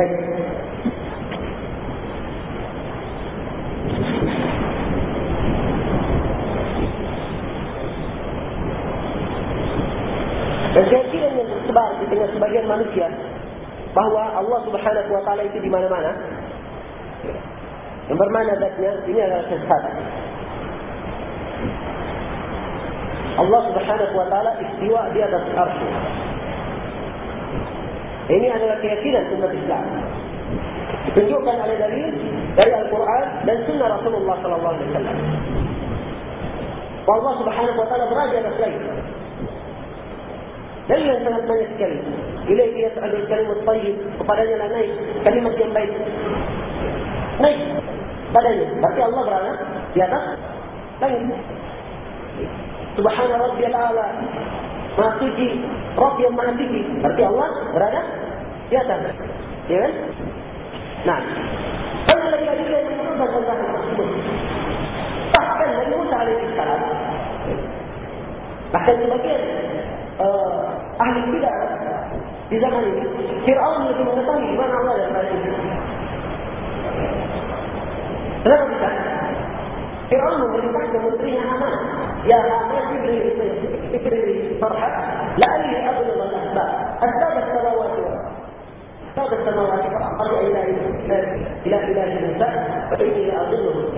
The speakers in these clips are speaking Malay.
Baik. Dan keyakinan yang tersebar di tengah sebagian manusia bahawa Allah Subhanahu wa taala itu di mana-mana. Yang bermana zatnya ini adalah sesat. Allah Subhanahu wa taala istiwa di atas arsy. Ini adalah keyakinan umat Islam. Ditunjukkan oleh dalil dari Al-Quran dan Sunnah Rasulullah Sallallahu Alaihi Wasallam. Allah Subhanahu Wa Taala berada atas langit. Dalil yang sangat banyak sekali. Dia ada kalimat tayyib, kepadanya lah naik kalimat yang baik. Naik padanya. Berarti Allah berada di atas langit. Subhana Rabbiyal A'la. Maha suci, Rabb yang maha tinggi. Berarti Allah berada di atas. Ya kan? Nah, kalau lagi ada yang berubah tentang tersebut. Bahkan Nabi Musa alaihi salam. Bahkan sebagian uh, ahli bidah di zaman ini, Fir'aun lebih mengetahui mana Allah dan Rasul. Kenapa bisa? Fir'aun memerintahkan menterinya Haman. Ya Haman diberi فكر الفرحة؟ لعلي أبلغ الأسباب أسباب السماوات والأرض أسباب السماوات والأرض أرجع إلى إلى إله الإنسان فإني أظنه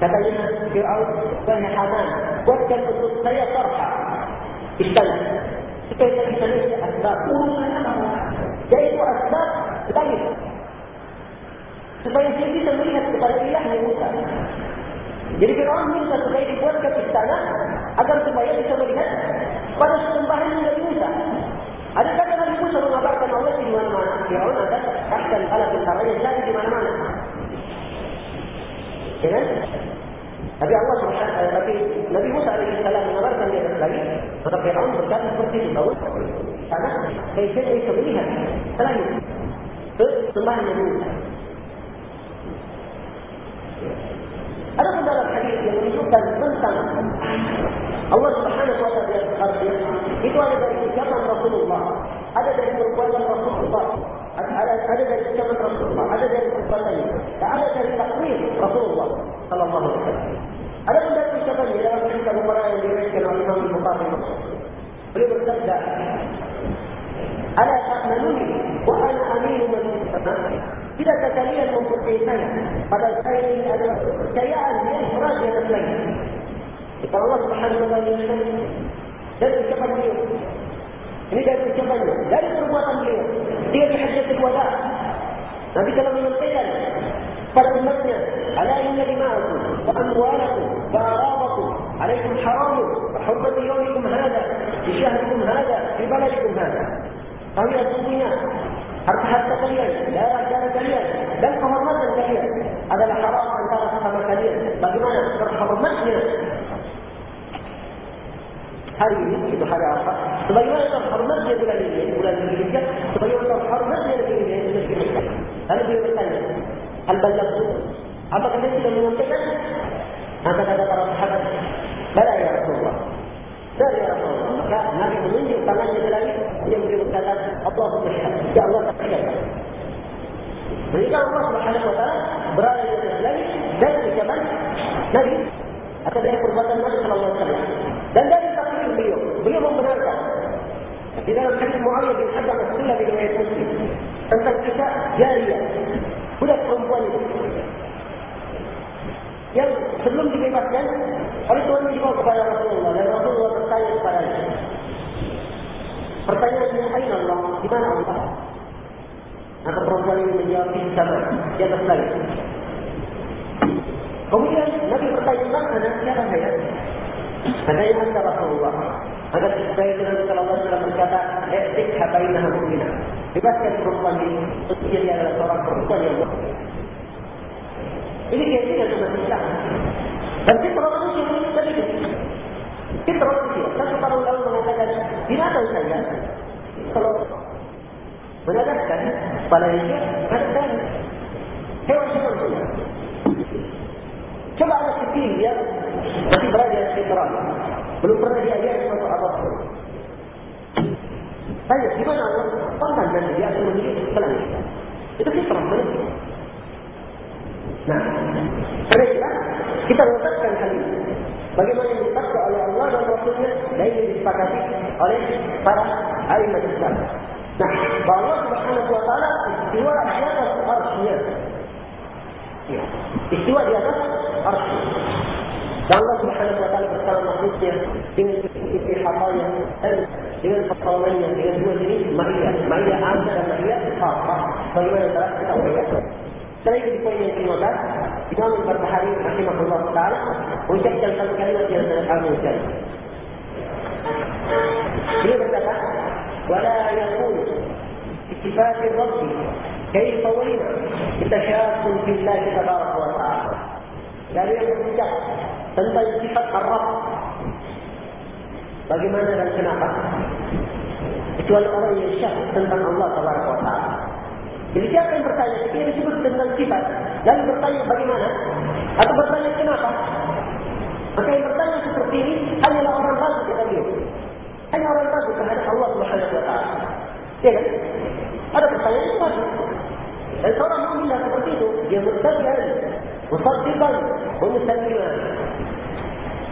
فتجد فرعون كان حامان وكل القدسية فرحة. بالشمس كيف تسميه أسباب. يعني جاءت أسباب لا يفهم supaya dia bisa melihat kepada ilah yang Musa. Jadi Fir'aun minta supaya dibuatkan istana Agar supaya bisa melihat Pada sembahan dari Musa ada kata Nabi Musa mengabarkan Allah di mana-mana. Fir'aun ada akan alat tentaranya jadi di mana-mana. Ya kan? Tapi Allah Subhanahu tapi Nabi Musa alaihi salam mengabarkan dia lagi, maka Firaun berkata seperti itu, tahu? Karena kaitan itu melihat selain ke sembahan Nabi Musa. Ada pun dalam hadis yang menunjukkan tentang Allah Subhanahu wa taala itu ada dari ucapan Rasulullah, ada dari perbuatan Rasulullah, ada, ada, dari ucapan Rasulullah, ada dari perbuatannya, dan ada dari takwil Rasulullah sallallahu alaihi wasallam. Ada pun dari ucapannya dalam cerita Bukhari yang diriwayatkan oleh Imam Bukhari. Beliau bersabda, "Ala ta'manuni wa ana aminu man Tidakkah kalian mempercayai saya? Padahal saya ini adalah kepercayaan yang berat di atas langit. Subhanahu wa taala dari ucapan beliau. Ini dari ucapannya, dari perbuatan beliau. Dia di hajjatul wada. Nabi telah menyampaikan pada umatnya, "Ala inna dima'akum wa amwalakum wa aradakum alaikum haramun wa hurmati yawmikum hadha fi syahrikum hadha fi baladikum hadha." Kami sesungguhnya harta-harta kalian, darah-darah kalian, dan kehormatan kalian adalah haram antara sesama kalian. Bagaimana terhormatnya hari ini, itu hari apa? Sebagaimana terhormatnya bulan ini, bulan Indonesia, sebagaimana terhormatnya negeri ini, negeri Mekah. Lalu dia bertanya, Al-Bajak itu, apakah dia sudah menyampaikan? Maka kata para sahabat, Bala ya Rasulullah. Dari ya Rasulullah. Maka Nabi menunjuk tangannya ke langit, dia beri berkata, Allah bersyar. Ya Allah percaya. Mereka Allah subhanahu wa ta'ala berada di atas langit dan ucapan Nabi atau dari perbuatan Nabi Muawiyah bin Haddad Rasulullah bin riwayat Muslim tentang kisah jariah budak perempuan itu yang sebelum dibebaskan oleh Tuhan dibawa kepada Rasulullah dan Rasulullah bertanya kepada dia. Pertanyaannya, Aina Allah? Di mana Allah? Maka perempuan ini menjawab di sana, di atas langit. Kemudian Nabi bertanya, mana siapa saya? Maka yang anda Rasulullah. Maka saya dengan Allah telah berkata, Etik habainah mu'minah. Bebaskan perempuan ini, untuk dia adalah seorang perempuan yang mu'min. Ini keyakinan umat Islam. Dan fitrah manusia ini tadi Fitrah manusia. Satu para ulama mengatakan, binatang saja. Kalau menadahkan pada dia, menadahkan hewan-hewan saja. Coba anak kecil dia masih berada di fitrah. Belum pernah diajar sama apa Tanya, di mana Allah? Pandang dan dia akan setelah ini. Itu fitrah manusia. Nah, karena itulah kita mengatakan hal ini. Bagaimana ditakwa oleh Allah dan Rasulnya dan yang disepakati oleh para ahli Islam. Nah, bahawa Allah Subhanahu Wa Taala istiwa di atas arsnya. Ya, istiwa di atas arsnya. Subhanahu Wa Taala bersama makhluknya dengan istihamatnya dan dengan pertolongannya dengan dua jenis maria, maria ada dan maria khafah. Bagaimana cara kita melihat? Setelah itu di poin yang kelima belas, Imam Al-Barbahari Rahimahullah Ta'ala mengucapkan satu kalimat yang sangat agung sekali. Dia berkata, ولا يقول بصفات الرب كيف ولنا يتشاك في الله تبارك وتعالى. Yang ketiga tentang sifat Ar-Rabb. Bagaimana dan kenapa? Kecuali orang yang syak tentang Allah Ta'ala. Jadi siapa yang bertanya, ketika disebut tentang sifat, dan bertanya bagaimana, atau bertanya kenapa, maka yang bertanya seperti ini hanyalah orang ragu kepada dia. Hanya orang ragu terhadap Allah Taala. Ya kan? Ada pertanyaan itu ragu. Dan seorang mukmin seperti itu, dia bertanya, musaddiqan, mumusliman.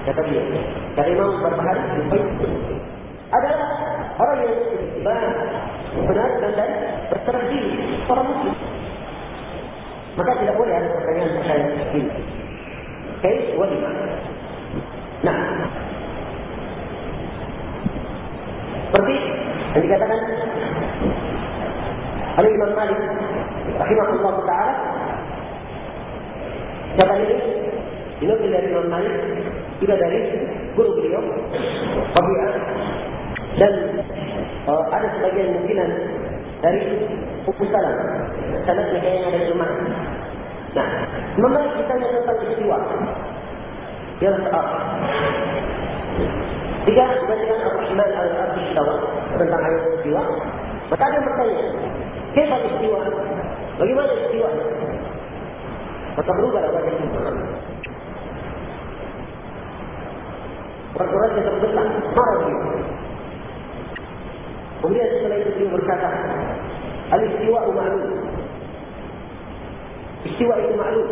Kata dia, dari Imam berbahari, adalah orang yang benar dan dan berserah diri orang muslim. Maka tidak boleh ada pertanyaan-pertanyaan seperti ini. Kais walima. Nah, seperti yang dikatakan oleh Imam Malik rahimahullah taala Siapa ini? Dinukil dari Imam Malik juga dari guru beliau Rabi'ah dan uh, ada sebagian mungkinan dari Ubu Salam sanadnya yang ada di rumah. Nah memang kita tentang istiwa yang soal tiga dibandingkan Al-Arbi Istawa tentang ayat istiwa maka ada yang bertanya kenapa istiwa bagaimana istiwa maka berubah wajah kita Peraturan yang terbelah, marah dia. Kemudian setelah itu dia berkata, Al-istiwa ma'lum. Istiwa itu ma'lum.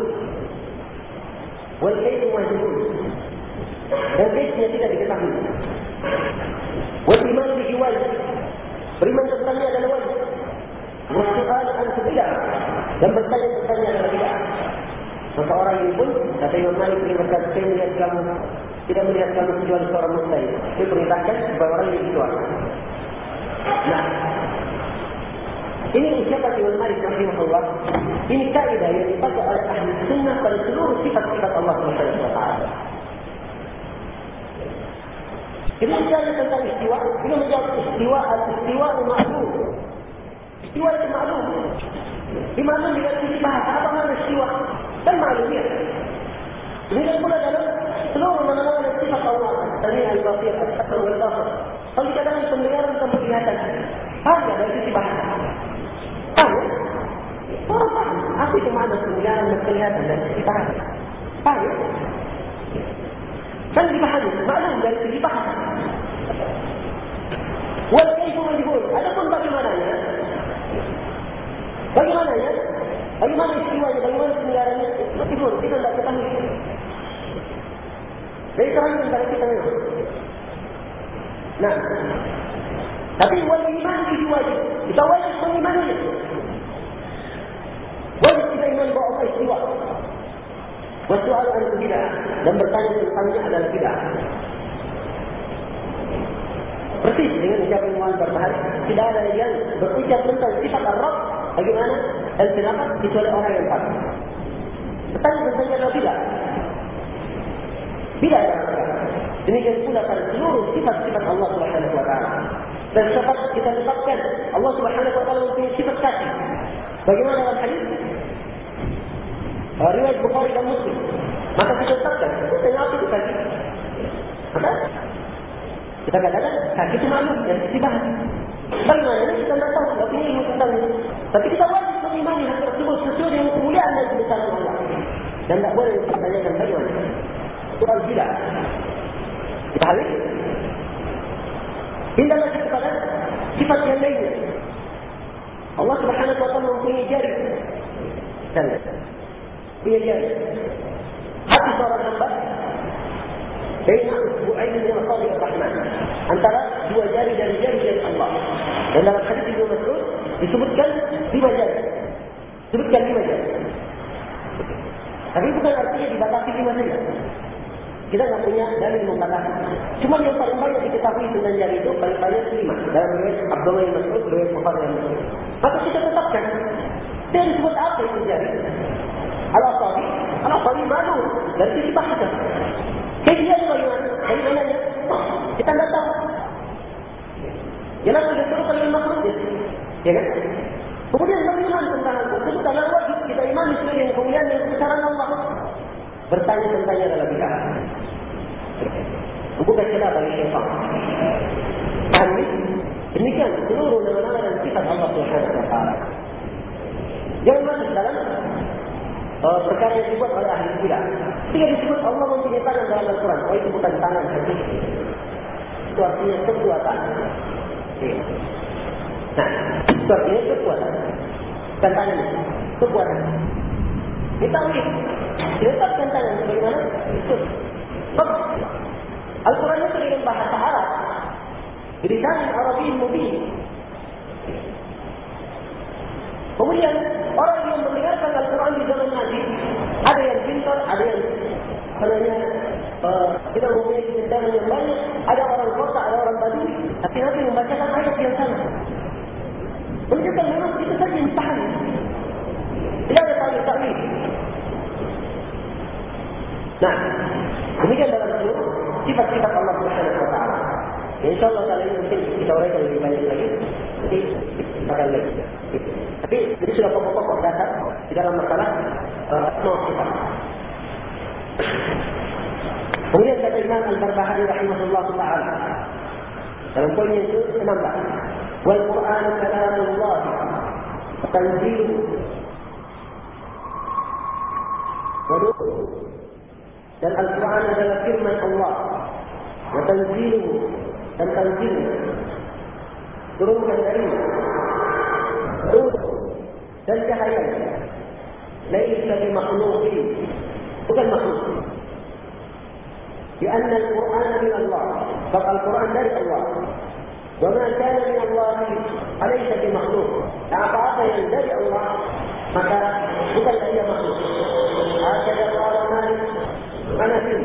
Wal-kaitu majhul. Dan kaitnya tidak diketahui. Wal-iman bihi wajib. Beriman tentangnya adalah wajib. Wal-su'al an-subilah. Dan bertanya tentangnya adalah tidak. Maka orang ini pun, kata Imam Malik, berkata, saya melihat kamu, tidak melihat kamu kecuali seorang muslim. Dia perintahkan supaya orang ini keluar. Nah, ini ucapan Imam Malik rahimahullah. Ini kaidah yang dipakai oleh ahli sunnah pada seluruh sifat-sifat Allah taala. Kita bicara tentang istiwa, kita menjawab istiwa al-istiwa ma'lum. Istiwa itu ma'lum. Di mana dia tidak bahasa apa makna istiwa? Dan ma'lumnya. Demikian pula dalam seluruh mana-mana sifat Allah. Tani al-basir, al-sakar, al-basir. Kalau dikatakan pendengaran dan penglihatan, paham ya dari sisi bahasa? Paham ya? Orang paham. Apa itu makna pendengaran dan penglihatan dari sisi bahasa? Paham ya? Kan dipahami, maklum dari sisi bahasa. Walaikum majhul. Adapun bagaimananya? Bagaimananya? Bagaimana istiwanya? Bagaimana pendengarannya? Majhul. Kita tidak ketahui. Dari terang dari kita memang. Nah, tapi wal iman itu wajib. Kita wajib mengimani. Wajib kita iman bahawa Allah istiwa. Bersoal an tidak dan bertanya tentangnya adalah tidak. Persis dengan ucapan Imam Barbahari, tidak ada yang berucap tentang sifat Arab bagaimana dan kenapa kecuali orang yang. Bertanya tentangnya adalah tidak. Tidak ada Demikian pula pada seluruh sifat-sifat Allah Subhanahu taala. Dan sifat kita tetapkan Allah Subhanahu taala mempunyai sifat kasih. Bagaimana dalam hadis? Riwayat Bukhari dan Muslim. Maka kita tetapkan, kita apa itu kasih? Maka kita katakan kasih itu maklum dan dibahas. Bagaimana kita tidak tahu, tidak punya ilmu tentang itu. Tapi kita wajib mengimani hal tersebut sesuai dengan kemuliaan dan kebesaran Allah. Dan tidak boleh kita tanyakan bagaimana. Soal tidak. Dipahami? Bila masuk kepada Sifat yang lainnya. Allah subhanahu wa ta'ala mempunyai jari. Dan punya jari. Hati seorang hamba Baina usbu'aini min asabi ar-Rahman. Antara dua jari dari jari-jari Allah. Dan dalam hadis Ibnu Mas'ud disebutkan lima jari. Disebutkan lima jari. Tapi bukan artinya dibatasi lima saja. Kita tidak punya dalil membatasi. Cuma yang paling banyak diketahui tentang jari itu paling banyak lima. Dalam riwayat Abdullah bin Mas'ud, riwayat Bukhari yang Mas'ud. Maka kita tetapkan. Dan disebut apa itu jari? Al-Asabi. Al-Asabi malu. Dari sisi bahasa. Jadi dia bagaimana? Dari mananya? Kita tidak tahu. Jelas sudah terus oleh makhluk dia. Ya kan? Kemudian beriman Itu karena wajib kita iman sebagai yang kemuliaan yang kebesaran Allah. Bertanya tentangnya adalah bicara. Bukan kita bagi syaitan. Kami demikian seluruh nama-nama dan sifat Allah Subhanahu wa taala. Jangan masuk dalam uh, perkara yang dibuat oleh ahli bidah. Ketika disebut Allah mempunyai tangan dalam Al-Quran, oh itu bukan tangan saja. Itu artinya kekuatan. Nah, itu artinya kekuatan. Bukan tangan itu, kekuatan. Kita ambil, diletakkan tangan bagaimana? Itu. Al-Quran itu dengan bahasa Arab. Jadi Arabi mubin. Kemudian orang yang mendengarkan Al-Quran di zaman Nabi, ada yang pintar, ada yang sebenarnya uh, tidak memiliki kecenderungan yang banyak, ada orang kota, ada orang badu, tapi Nabi membacakan ayat yang sama. Menunjukkan memang itu saja yang tahan. Tidak ada tahu-tahu. Nah, demikian dalam seluruh sifat-sifat Allah Subhanahu wa taala. Insyaallah kali ini mungkin kita uraikan lebih banyak lagi. Nanti akan lagi. Tapi ini sudah pokok-pokok dasar di dalam masalah uh, sifat. Kemudian kata Imam Al-Barbahari rahimahullah taala dalam poin yang ke-16 والقرآن كلام الله. تنزيله ونوره القرآن هذا كلمة الله. وتنزيله التنزيل تنزيله. دروس العلم. دروس. تنتهى جهنم ليس بمخلوق. هو المخلوق. لأن القرآن من الله. بقى القرآن ليس الله. وما كان من الله فليس بمخلوق apa-apa yang dari Allah maka bukanlah ia makhluk هكذا قال مالك حنفي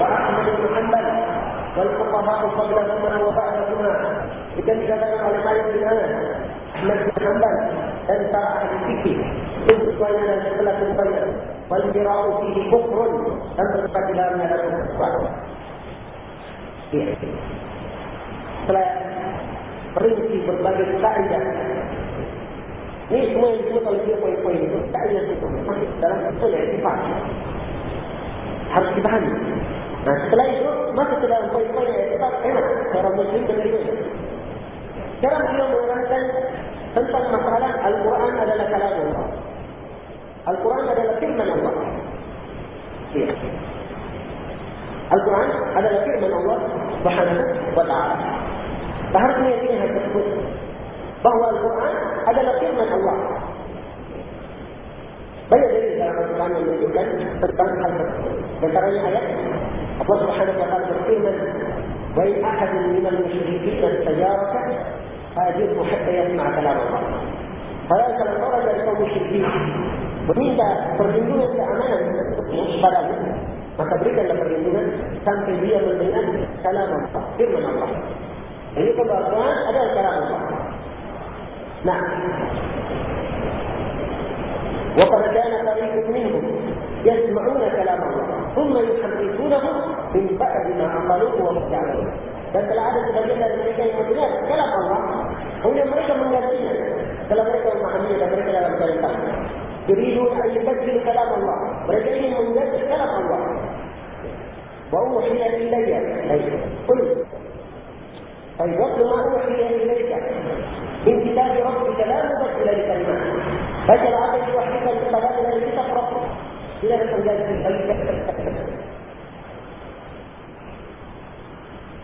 وأحمد بن حنبل والفقهاء قبلهما وبعدهما إذا كتبنا على مالك بن أنس أحمد بن حنبل أنت أهل الفكر إذ بين الخلاف البين والجراء فيه كفر أن تقتل من لكم كفر Setelah rinci berbagai kaidah ini semua yang disebut oleh dia poin-poin itu kaidah itu masih dalam usul etika harus dipahami. Nah setelah itu masuk ke dalam poin-poin yang etika enak seorang muslim menerima. Sekarang beliau menerangkan tentang masalah Al-Quran adalah kalam Allah. Al-Quran adalah firman Allah. Ya. Al-Quran adalah firman Allah Subhanahu wa taala. Harus meyakini hal tersebut bahawa Al-Quran adalah firman Allah. Banyak dari dalam Al-Quran yang menunjukkan tentang hal tersebut. Antaranya ayat Allah Subhanahu wa taala berfirman, "Wa in ahadun minal musyrikin istajaraka fa'ajirhu hatta yasma'a kalam Allah." Kalau salah seorang dari kaum musyrikin meminta perlindungan keamanan padamu, maka berikanlah perlindungan sampai dia mendengar kalam Allah, firman Allah. Ini kebahagiaan adalah kalam Allah. Nah, وقد كان فريق منهم يسمعون كلام الله ثم يحرفونه من بعد ما عقلوه ada sebagian dari mereka yang mendengar kalam Allah kemudian mereka menggantinya setelah mereka memahami dan mereka dalam cerita يريدون أن يبدلوا كلام الله mereka ingin mengganti kalam Allah وأوحي إلي قل طيب وصل ما هو في هذه من كتاب ربك لا مبت إلى الكلمة فجل عدد وحيدا لصلاة الذي تقرأ إلى الحجاج في البيت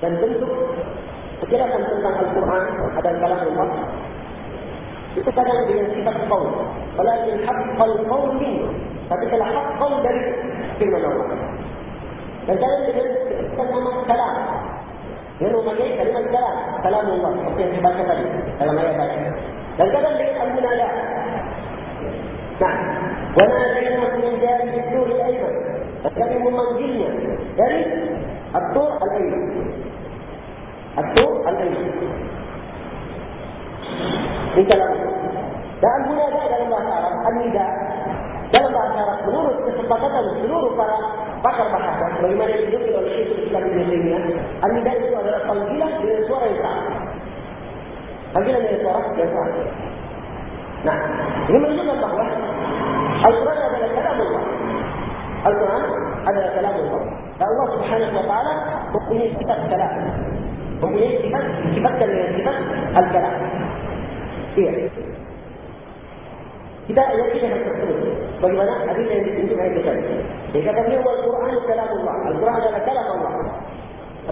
فانتمتم فكذا فانتمتم القرآن هذا الكلام الله يتكلم بين صفة القول. ولكن حق القول منه. فتكلا الحق قول دليل. كلمة الله فذلك يتكلم الكلام. Dia memakai kalimat kalam. Kalam Allah. Seperti yang dibaca tadi. Dalam ayat tadi. Dan kadang dengan al-munada. Nah. وناديناه من جانب الدور الايمن فكان memanggilnya dari الدور الايمن الدور الايمن di dalam dan munada dalam bahasa Arab an-nida Dalam bahasa Arab menurut kesepakatan seluruh para pakar bahasa bagaimana didukung oleh Syekh Islam Ibn Taimiyah an-nida itu adalah panggilan dengan suara yang sah panggilan dengan suara yang sah nah ini menunjukkan bahawa Al-Quran adalah kalam Allah Al-Quran adalah kalam Allah dan Allah subhanahu wa ta'ala mempunyai sifat kalam mempunyai sifat sifatkan dengan sifat Al-Kalam Iya. Kita kita harus terus. Bagaimana hadis yang ditunjuk ayat kita? Kata beliau Al-Quran kalam Allah. Al-Quran adalah kalam Allah.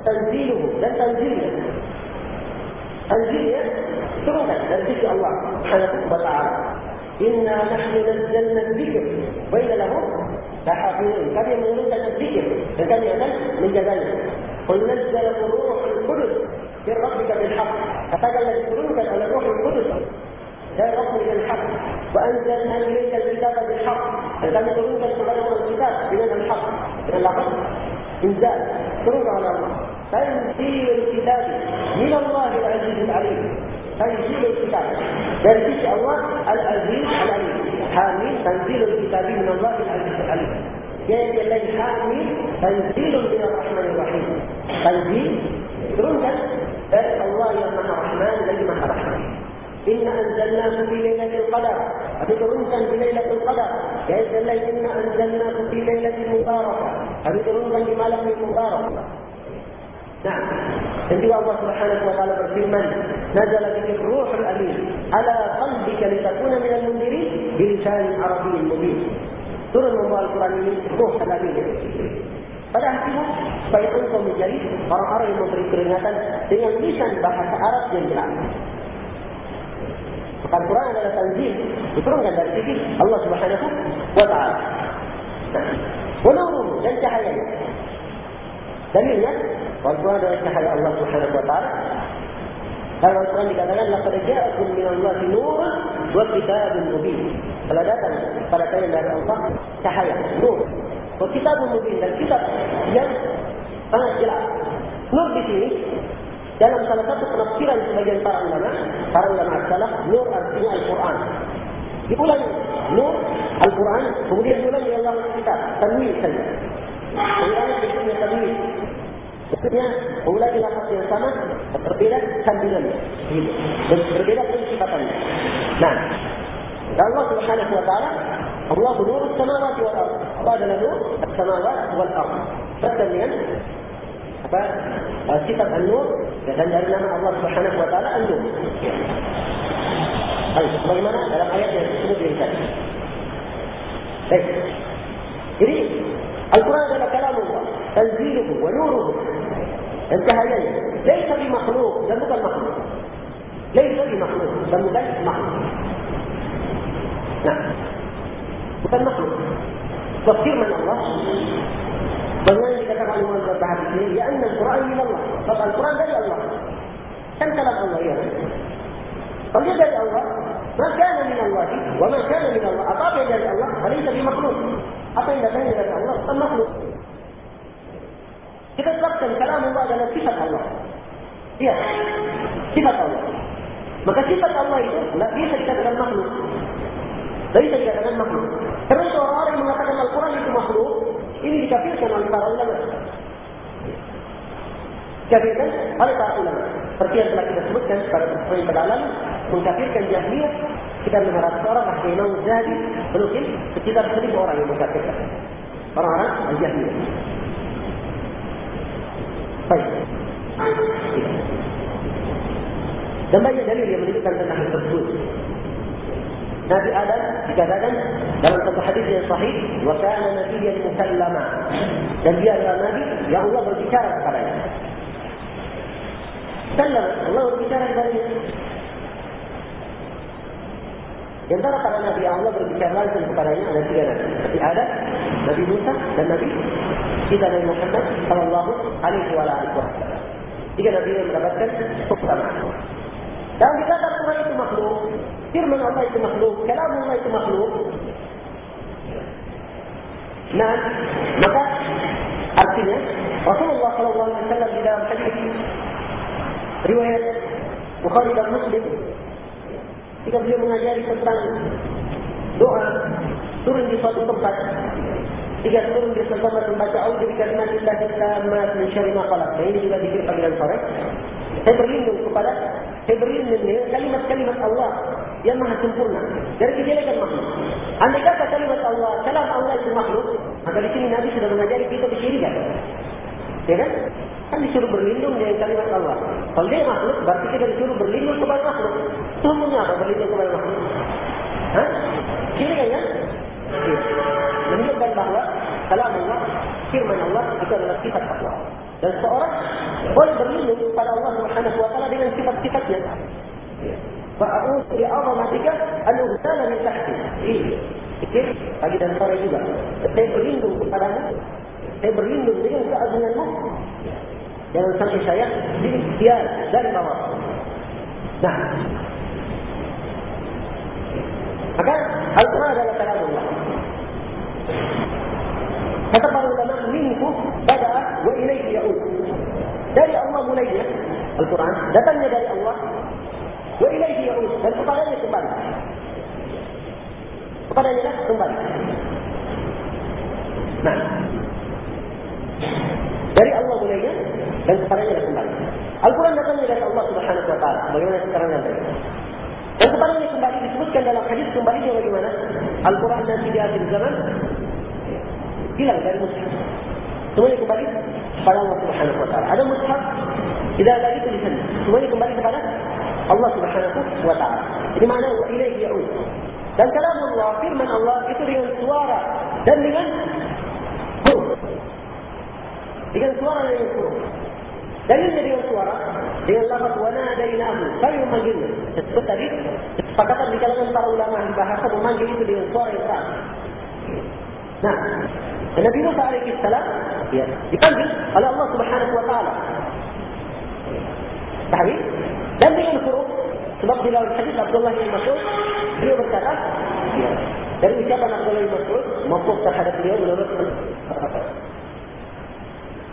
Tanziluhu dan tanzilnya. Tanzilnya turunkan dari sisi Allah Subhanahu wa ta'ala. Inna nahnu nazzalna dzikr wa inna lahu lahafizun. Kami menurunkan dzikir dan kami akan menjaganya. Qul nazzala ruhul qudus بالحق فقال الذي يقولون على الروح القدس لا ربك بالحق وانزلنا إليك الكتاب بالحق. فكان يقولون سبحانه الكتاب بمعنى الحق. من اللفظ إنزال. ترد على الله. تنزيل الكتاب من الله العزيز العليم. تنزيل الكتاب. تنزيل الله العزيز العليم. حامي تنزيل الكتاب من الله العزيز العليم. جاءت الذي حامي تنزيل من الرحمن الرحيم. تنزيل. dari Allah yang Maha Rahman lagi Maha Rahman. Inna anzalnahu fi lailatul qadar. Kami turunkan di lailatul qadar. Ya Allah inna anzalnahu fi lailatul mubarakah. Kami turunkan di malam yang mubarak. Nah, juga Allah Subhanahu wa taala berfirman, "Nazala bihi ruhul amin ala qalbika litakuna min al-mundirin bi lisan arabiyyin mubin." Turun membawa Al-Quran ini ruh al-amin. Pada hatimu, supaya engkau menjadi orang-orang yang memberi peringatan dengan lisan bahasa Arab yang jelas. Al-Quran adalah tanzil, diturunkan dari sisi Allah Subhanahu wa taala. Walau dan cahaya. Dalilnya, Al-Quran adalah cahaya Allah Subhanahu wa taala. Dalam Al-Quran dikatakan, "Laqad ja'akum min Allah nurun wa kitabun mubin." Kalau datang pada kalian dari Allah cahaya, nur, kitab mubin dan kitab yang sangat jelas. Nur di sini Dalam salah satu penafsiran sebagian para ulama, para ulama adalah nur artinya Al-Quran. Diulangi, nur Al-Quran, kemudian diulangi Allah kita, tanwi saja. Diulangi kita tanwi. Maksudnya, ulangi lafaz yang sama, berbeda sambilan. Berbeda pun sifatannya. Nah, Allah subhanahu wa ta'ala, Allah nur samawat wal ardu. Allah adalah nur samawat wal ardu. Pertanyaan, apa? Sifat al-nur nama Allah Subhanahu wa taala an-nur. Baik, bagaimana dalam ayat yang disebut ini tadi? Baik. Jadi Al-Quran adalah kalam Allah, tanziluhu wa nuruhu. Cahayanya. Laisa bi makhluk dan bukan makhluk. Bi makhluk dan bukan makhluk. Nah, bukan makhluk. Tafsirman Allah Bagaimana dikatakan oleh Imam Al-Bahari ini? Ya anna Al-Quran min Allah. Sebab Al-Quran dari Allah. Kan kalam Allah ya. Kalau dia dari Allah, maka min Allah. Wa maka min Allah. Apa yang dari Allah? Hal ini tadi makhluk. Apa yang datangnya dari Allah? Bukan makhluk. Kita sebabkan kalam Allah adalah sifat Allah. Iya. Sifat Allah. Maka sifat Allah itu tidak bisa dikatakan makhluk. Tidak bisa dikatakan makhluk. Terus orang-orang yang mengatakan Al-Quran itu makhluk, ini dikafirkan oleh para ulama. Dikafirkan oleh para ulama. Seperti yang telah kita sebutkan pada poin pada alam, mengkafirkan jahiliyah, kita mengharap seorang Imam Zahdi, menukil sekitar seribu orang yang mengkafirkan. Orang-orang jahiliyah. Baik. Dan banyak dalil yang menunjukkan tentang hal tersebut. Nabi Adam dikatakan dalam satu hadis yang sahih, wa kana nabiyyan mukallama. Dan dia adalah nabi yang Allah berbicara kepadanya. Sallam, Allah berbicara kepadanya. Di antara para Nabi Allah berbicara langsung kepadanya ada tiga Nabi. Nabi Adam, Nabi Musa, dan Nabi kita Nabi Muhammad Sallallahu Alaihi Wasallam. Tiga Nabi yang mendapatkan keutamaan. Dan dikatakan Tuhan itu makhluk, firman Allah itu makhluk, kalam Allah itu makhluk. Nah, maka artinya Rasulullah Sallallahu Alaihi Wasallam di dalam hadis riwayat Bukhari dan Muslim Jika beliau mengajari tentang doa turun di suatu tempat, jika turun di suatu tempat membaca auzu bi kalimatillahi tammat min syarri ma khalaq. Ini juga dikir panggilan sore. Saya berlindung kepada saya berlindung dengan kalimat-kalimat Allah yang maha sempurna dari kejelekan makhluk. Andai kata kalimat Allah, kalam Allah itu makhluk, maka di sini Nabi sudah mengajari kita disyirikan. Ya kan? Kan disuruh berlindung dengan kalimat Allah. Kalau dia makhluk, berarti kita disuruh berlindung kepada makhluk. Tuhumnya apa berlindung kepada makhluk? Hah? Kira kan? Ya? Menunjukkan bahawa kalau Allah, firman Allah itu adalah sifat takwa. Dan seorang boleh berlindung kepada Allah Subhanahu wa taala dengan sifat-sifatnya. Fa'us bi azamatika an uhtala min tahti. Ini pagi dan sore juga. Saya berlindung kepada Saya berlindung dengan keagunganmu Jangan sampai saya diikhtiar dari bawah. Nah. Maka Al-Quran adalah kalam Allah. Kata para ulama, minhu bada'a wa ilaihi ya'ud. Dari Allah mulainya, Al-Quran, datangnya dari Allah, wa ilaihi ya'ud. Dan kepadanya kembali. Kepadanya lah kembali. Nah. Dari Allah mulainya, dan kepadanya kembali. Al-Quran datangnya dari Allah Subhanahu Wa Taala. Bagaimana sekarang nanti? Dan kepadanya kembali disebutkan dalam hadis kembali dia bagaimana? Al-Quran nanti di akhir zaman hilang dari mushaf. Semuanya kembali kepada Allah Subhanahu Wa Taala. Ada mushaf tidak lagi tulisan. Semuanya kembali kepada Allah Subhanahu Wa Taala. Ini mana wa ilaihi ya'ud. Dan kalam Allah, firman Allah itu dengan suara dan dengan. Dengan suara dan dengan huruf. Dalilnya dengan suara dengan lafaz wana dainahu kami memanggilnya. Sebut tadi sepakatan di kalangan para ulama di bahasa memanggil itu dengan suara yang sah. Nah, Nabi Musa alaihi salam ya, dipanggil oleh Allah Subhanahu wa taala. Tapi dan dengan huruf sebab di dalam hadis Abdullah bin Mas'ud beliau berkata ya, dari ucapan Abdullah bin Mas'ud maupun terhadap beliau menurut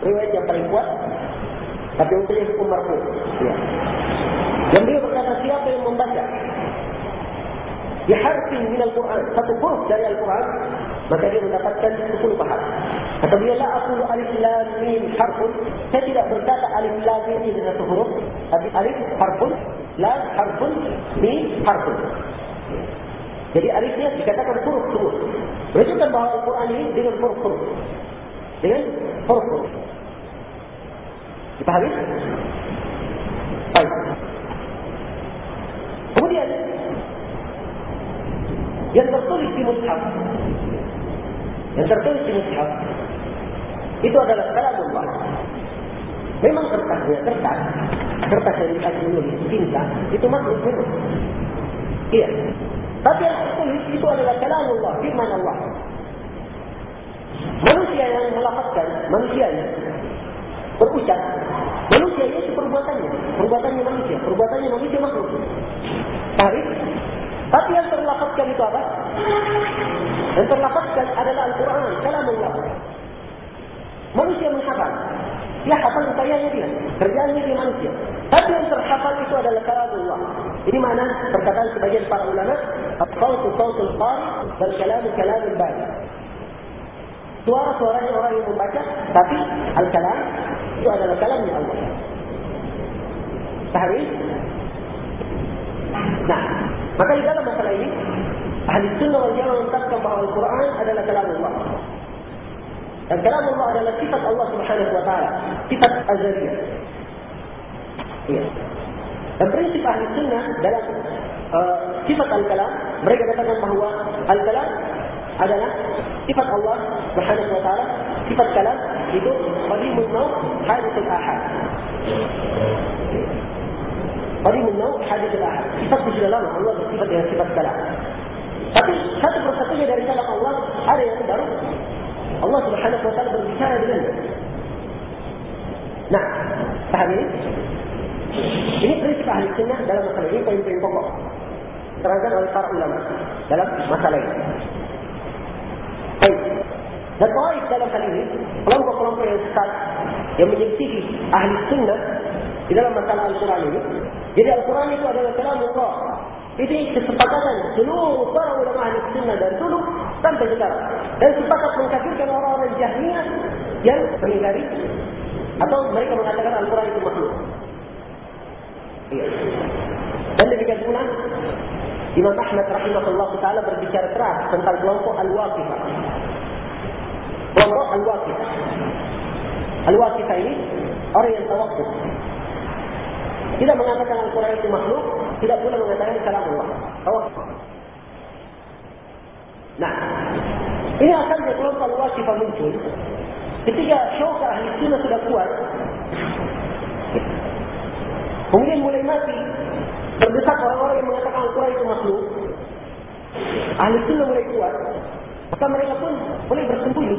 riwayat yang paling kuat tapi untuk hukum marfu. Ya. Dan dia berkata siapa yang membaca di min Al-Quran, satu huruf dari Al-Quran, maka dia mendapatkan 10 pahala. Kata dia, la aqulu alif lam mim harfun. Saya tidak berkata alif lam mim ini satu huruf, tapi alif harfun, lam harfun, mim harfun. Jadi alifnya dikatakan huruf-huruf. Menunjukkan bahawa Al-Quran ini dengan huruf-huruf. Dengan huruf-huruf. Dipahami? Baik. Kemudian yang tertulis di mushaf yang tertulis di mushaf itu adalah kalamullah. Memang kertasnya kertas, kertas yang dikasih cinta itu makhluk memang. Iya. Tapi yang tertulis itu adalah kalamullah, firman Allah. Manusia yang melafazkan, manusianya berucap manusia itu perbuatannya. Perbuatannya manusia. Perbuatannya manusia makhluk. Tapi tapi yang terlafazkan itu apa? Yang terlafazkan adalah Al-Quran kalam Allah manusia menghafal. Dia hafal upayanya dia kerjaannya dia manusia. Tapi yang terhafal itu adalah kalam Allah ini mana perkataan sebagian para ulama Al-Qawtu dan Kalamu Kalamul Bari suara-suaranya orang yang membaca tapi Al-Kalam itu adalah kalamnya Allah. Pahami? Nah, maka di dalam masalah ini, ahli sunnah wal jamaah menetapkan bahawa Al-Quran adalah kalam Allah. Dan kalam Allah adalah sifat Allah subhanahu wa ta'ala. Sifat azaliyah. Iya. Dan prinsip ahli sunnah dalam uh, sifat al-kalam, mereka katakan bahawa al-kalam adalah sifat Allah subhanahu wa ta'ala, sifat kalam itu qadimul maut hadithul ahad Tadi menau hadis al-ahad. Sifat sudah lama Allah bersifat dengan sifat kalam. Tapi satu persatunya dari kalam Allah ada yang baru. Allah Subhanahu wa taala berbicara dengan Nah, paham ini? Ini prinsip ahli sunnah dalam masalah ini poin-poin pokok. Terangkan oleh para ulama dalam masalah ini. Dan taif dalam hal ini, kelompok-kelompok yang sesat yang menyelisihi ahli sunnah di dalam masalah Al-Quran ini. Jadi Al-Quran itu adalah kalam Allah. Ini kesepakatan seluruh para ulama ahli sunnah dan dulu sampai sekarang. Dan sepakat mengkafirkan orang-orang jahmiyah yang mengingkari atau mereka mengatakan Al-Quran itu makhluk. Iya. Dan demikian pula Imam Ahmad rahimahullah taala berbicara keras tentang kelompok al-waqifah. Kelompok al-waqifah. Al-waqifah ini orang yang tawakuf. Tidak mengatakan Al-Quran itu makhluk, tidak pula mengatakan kalam Allah. Tawakuf. Nah, ini asalnya kelompok al-waqifah muncul ketika syauka ahli sunnah sudah kuat. Kemudian mulai mati berdesak orang-orang yang mengatakan Al-Quran itu makhluk. Ahli sunnah mulai kuat. Maka mereka pun boleh bersembunyi.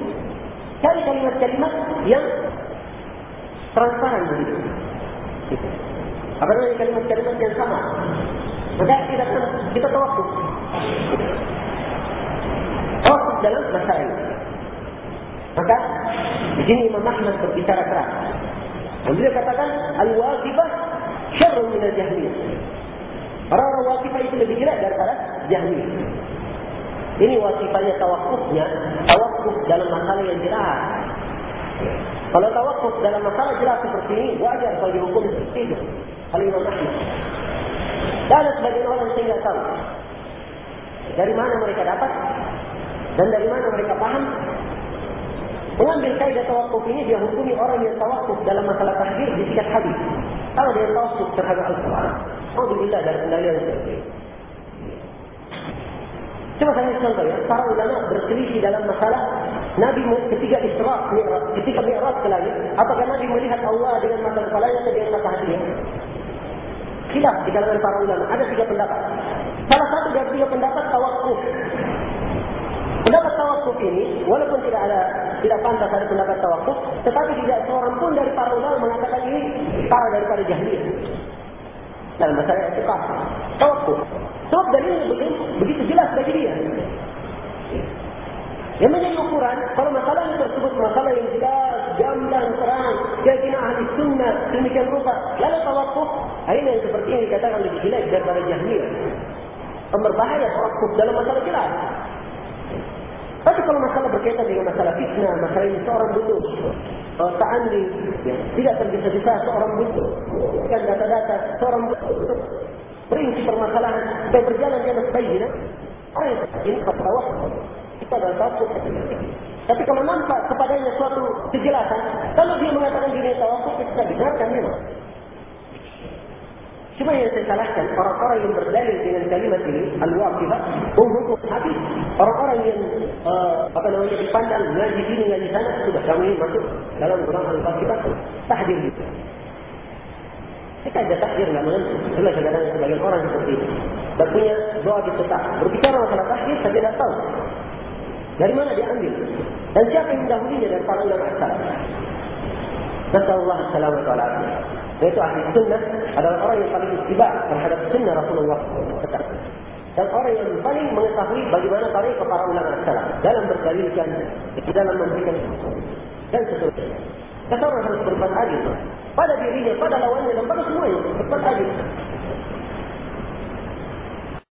Cari kalimat-kalimat yang transparan begitu. Apa namanya kalimat-kalimat yang sama? Maka kita kita tawakuf. Tawakuf dalam masalah ini. Maka di sini Imam Ahmad berbicara keras. Dan beliau katakan al-wajibah syarrun min al-jahmiyah. Orang-orang wajibah itu lebih jelek daripada jahmiyah. Ini wajibahnya tawakufnya, tawakuf dalam masalah yang jelas. Kalau tawakuf dalam masalah jelas seperti ini, wajar kalau dihukum seperti itu. Kalau Imam Ahmad. Dan sebagian orang yang tidak tahu. Dari mana mereka dapat? Dan dari mana mereka paham? Mengambil kaidah tawakuf ini, dia hukumi orang yang tawakuf dalam masalah tahdir di sikat hadis. Kalau dia tawakuf terhadap Al-Quran, Alhamdulillah dari kendalian seperti ini. Cuma saya contoh ya, para ulama berselisih dalam masalah Nabi ketika Isra, ketika Mi'raj ke langit, apakah Nabi melihat Allah dengan mata kepalanya atau dengan mata hatinya? Khilaf di kalangan para ulama, ada tiga pendapat. Salah satu dari tiga pendapat tawakuf. Pendapat tawakuf ini, walaupun tidak ada tidak pantas ada pendapat tawakuf, tetapi tidak seorang pun dari para ulama mengatakan ini para daripada jahiliyah. Dalam masalah etikaf, tawakuf. Sebab dalilnya begitu, begitu jelas bagi dia. Yang menjadi ukuran, kalau masalah ini tersebut masalah yang jelas, gamblang, terang, keyakinan ahli sunnah, demikian rupa, lalu tawakuf, ini yang seperti ini dikatakan lebih jelek daripada jahiliyah. Berbahaya tawakuf dalam masalah jelas. Tapi kalau masalah berkaitan dengan masalah fitnah, masalah ini seorang butuh uh, ta'andi, ya, tidak tergesa-gesa seorang butuh, kan data-data seorang butuh, Perinci permasalahan dan berjalan di atas bayi. Ini ketawa. Kita adalah takut. Tapi kalau nampak kepadanya suatu kejelasan, kalau dia mengatakan diri tawakuf, kita dengarkan memang. Cuma yang saya salahkan, orang-orang yang berdalil dengan kalimat ini, al-waqifah, umhukum habis. Orang-orang yang, uh, apa namanya, dipandang, ngaji sini, ngaji sana, sudah kami masuk dalam Quran al-waqifah, tahdir itu. Kita ada takdir nggak mengenai. Itulah kadang sebagian orang seperti itu. Dan punya doa di tetap. Berbicara masalah takdir, saya tidak tahu. Dari mana dia ambil? Dan siapa yang mendahulunya dari para ulama asal? Nasallallahu alaihi wa sallam. Yaitu ahli sunnah adalah orang yang paling istiba terhadap sunnah Rasulullah SAW. Dan orang yang paling mengetahui bagaimana tarik ke para ulama asal dalam berdalilkan, dalam memberikan dan seterusnya. Kata orang harus berbuat adil pada dirinya, pada lawannya dan pada semuanya berbuat adil.